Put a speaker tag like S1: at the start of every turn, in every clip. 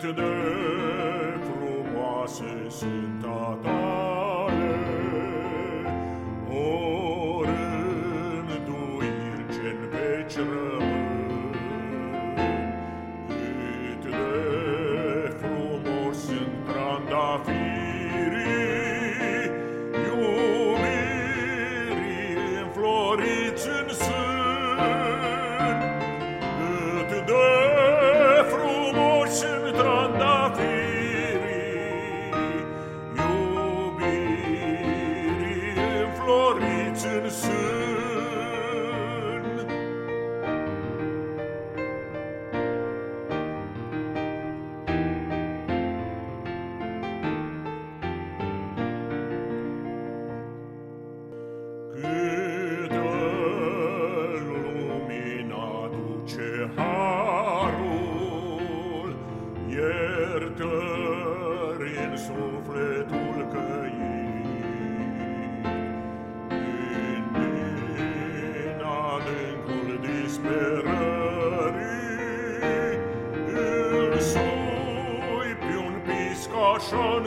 S1: cât de frumoase sunt a tale, o rânduiri ce-n veci rămân. Cât de frumos sunt trandafirii, görsün Câtă duce harul Iertări în sufletul căi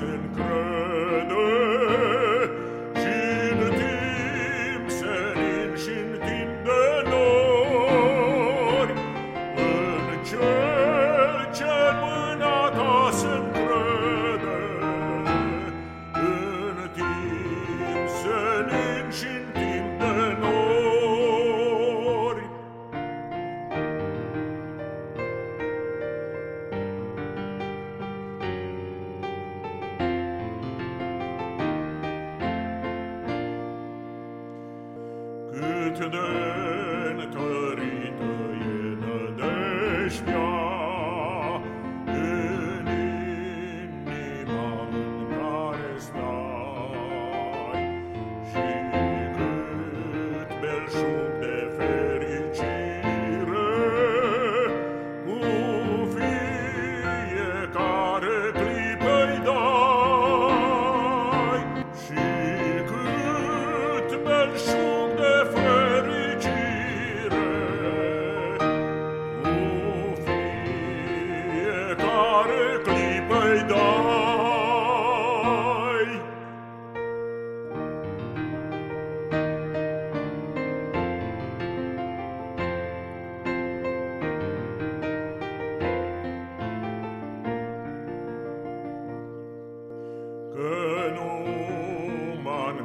S1: Menschen Cât de necărită e nădejdea,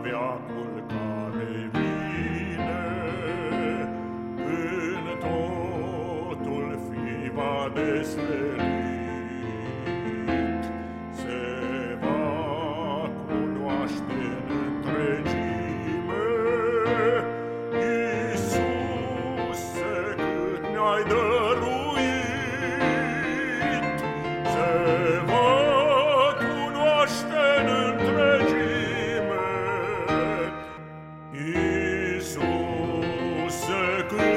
S1: veacul care vine, în totul fi va desferi. agree.